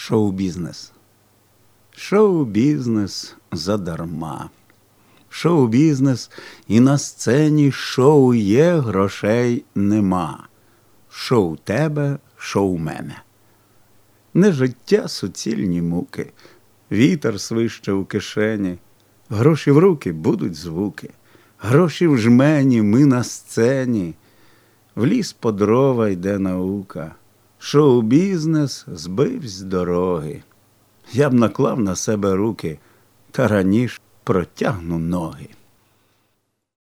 Шоу-бізнес. Шоу-бізнес задарма. Шоу-бізнес і на сцені шоу є, грошей нема. Шоу тебе, шоу мене. Не життя суцільні муки, вітер свище у кишені, гроші в руки будуть звуки, гроші в жмені, ми на сцені. В ліс по дрова йде наука, шоу-бізнес збив з дороги. Я б наклав на себе руки, та раніше протягну ноги.